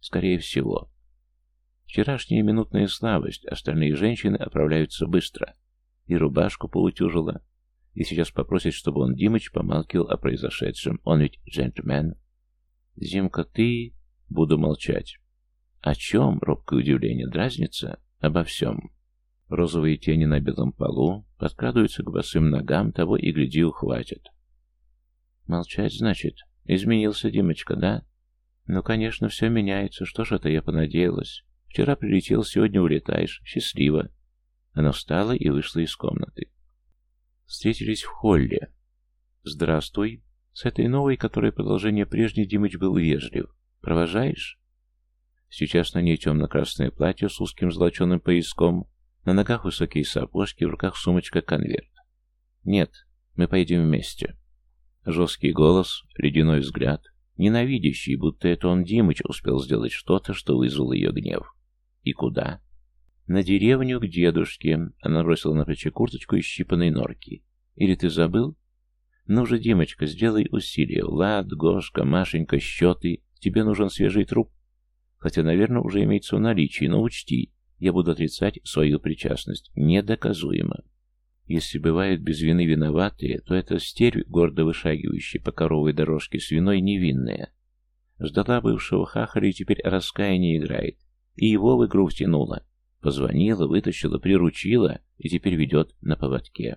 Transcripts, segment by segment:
Скорее всего. Вчерашняя минутная слабость, остальные женщины оправляются быстро. И рубашку поутюжила. И сейчас попросит, чтобы он, Димыч, помалкивал о произошедшем. Он ведь джентльмен. Зимка, ты... Буду молчать. О чем? Робкое удивление. Дразнится? Обо всем. Розовые тени на белом полу подкрадываются к босым ногам, того и гляди ухватят. Молчать, значит? Изменился Димочка, да? Ну, конечно, все меняется. Что ж это я понадеялась? Вчера прилетел, сегодня улетаешь. Счастливо. Она встала и вышла из комнаты. Встретились в холле. Здравствуй. С этой новой, которая продолжение прежней, Димыч был вежлив. Провожаешь? Сейчас на ней темно-красное платье с узким золоченым пояском, на ногах высокие сапожки, в руках сумочка-конверт. Нет, мы поедем вместе. Жесткий голос, ледяной взгляд, ненавидящий, будто это он, Димыч, успел сделать что-то, что вызвало ее гнев. И куда? На деревню к дедушке. Она бросила на плечи курточку из щипанной норки. Или ты забыл? Ну же, Димочка, сделай усилие. Влад, Гошка, Машенька, счеты. Тебе нужен свежий труп. Хотя, наверное, уже имеется в наличии, но учти, я буду отрицать свою причастность. Недоказуемо. Если бывают без вины виноватые, то это стервь, гордо вышагивающая по коровой дорожке свиной, невинная. Ждала бывшего хахаля и теперь раскаяние играет. И его в игру втянула. Позвонила, вытащила, приручила и теперь ведет на поводке.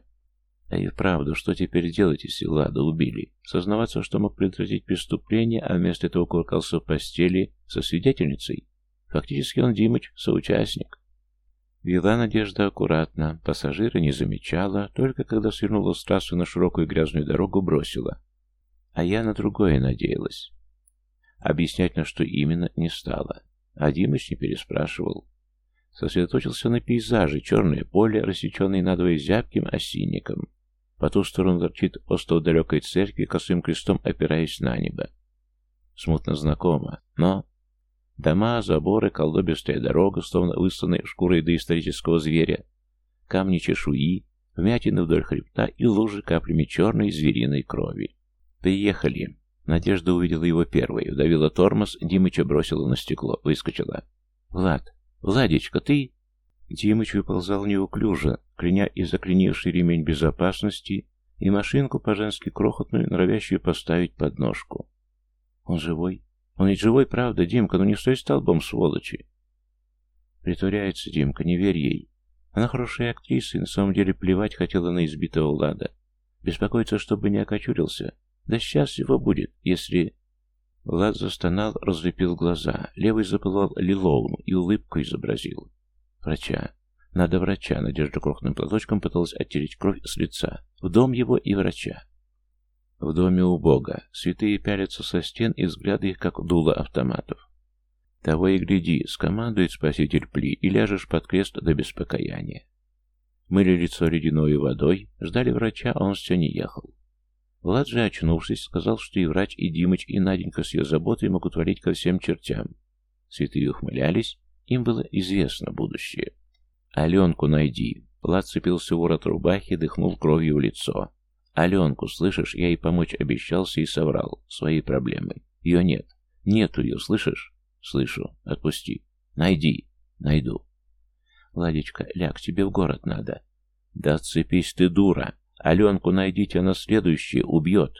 А и вправду, что теперь делать, если Лада убили? Сознаваться, что мог предотвратить преступление, а вместо этого куркался в постели со свидетельницей? Фактически он Димыч, соучастник. Вела Надежда аккуратно, пассажира не замечала, только когда свернула с трассы на широкую грязную дорогу, бросила. А я на другое надеялась. Объяснять, на что именно, не стала. А Димыч не переспрашивал. Сосредоточился на пейзаже, черное поле, рассеченное надвое зябким осинником. По ту сторону торчит остов далекой церкви, косым крестом опираясь на небо. Смутно знакомо, но Дома, заборы, колдобистая дорога, словно высланная шкурой доисторического зверя, камни чешуи, вмятины вдоль хребта и лужи каплями черной звериной крови. «Приехали!» Надежда увидела его первой, вдавила тормоз, Димыча бросила на стекло, выскочила. «Влад! Владечка, ты...» Димыч выползал неуклюже, кляня и заклинивший ремень безопасности и машинку по-женски крохотную, норовящую поставить под ножку. «Он живой?» Он ведь живой, правда, Димка, ну не стой столбом, сволочи. Притворяется Димка, не верь ей. Она хорошая актриса и на самом деле плевать хотела на избитого Влада. Беспокоится, чтобы не окочурился. Да сейчас его будет, если... Влад застонал, разлепил глаза. Левый запылал лиловым и улыбку изобразил. Врача. Надо врача. Надежда крохным платочком пыталась оттереть кровь с лица. В дом его и врача. В доме у Бога. Святые пялятся со стен, и взгляды их, как дуло автоматов. Того и гляди, скомандует спаситель Пли, и ляжешь под крест до беспокояния. Мыли лицо ледяной водой, ждали врача, а он все не ехал. Влад же, очнувшись, сказал, что и врач, и Димыч, и Наденька с ее заботой могут валить ко всем чертям. Святые ухмылялись, им было известно будущее. «Аленку найди!» Влад цепился в ворот рубахи, дыхнул кровью в лицо. Аленку, слышишь, я ей помочь обещался и соврал. Свои проблемы. Ее нет. Нету ее, слышишь? Слышу. Отпусти. Найди. Найду. Ладечка, ляг, тебе в город надо. Да цепись ты, дура. Аленку найдите, она следующая убьет.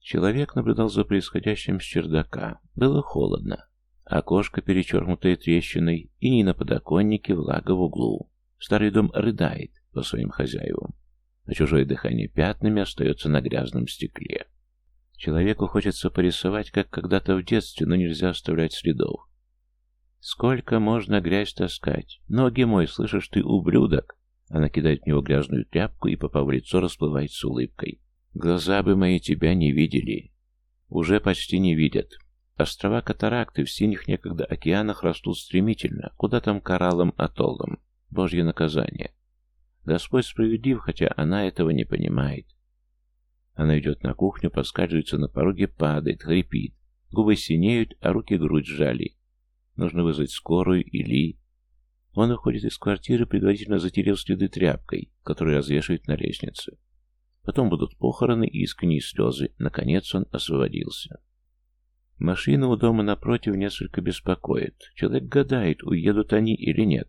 Человек наблюдал за происходящим с чердака. Было холодно. Окошко, перечеркнутое трещиной, и не на подоконнике, влага в углу. Старый дом рыдает по своим хозяевам а чужое дыхание пятнами остается на грязном стекле. Человеку хочется порисовать, как когда-то в детстве, но нельзя оставлять следов. Сколько можно грязь таскать? Ноги мой, слышишь ты, ублюдок? Она кидает в него грязную тряпку и, попав в лицо, расплывается улыбкой. Глаза бы мои тебя не видели. Уже почти не видят. Острова катаракты в синих некогда океанах растут стремительно. Куда там кораллам атоллам? Божье наказание. Господь справедлив, хотя она этого не понимает. Она идет на кухню, подскальзывается на пороге, падает, хрипит. Губы синеют, а руки грудь сжали. Нужно вызвать скорую или... Он уходит из квартиры, предварительно затерев следы тряпкой, которую развешивают на лестнице. Потом будут похороны и искренние слезы. Наконец он освободился. Машина у дома напротив несколько беспокоит. Человек гадает, уедут они или нет.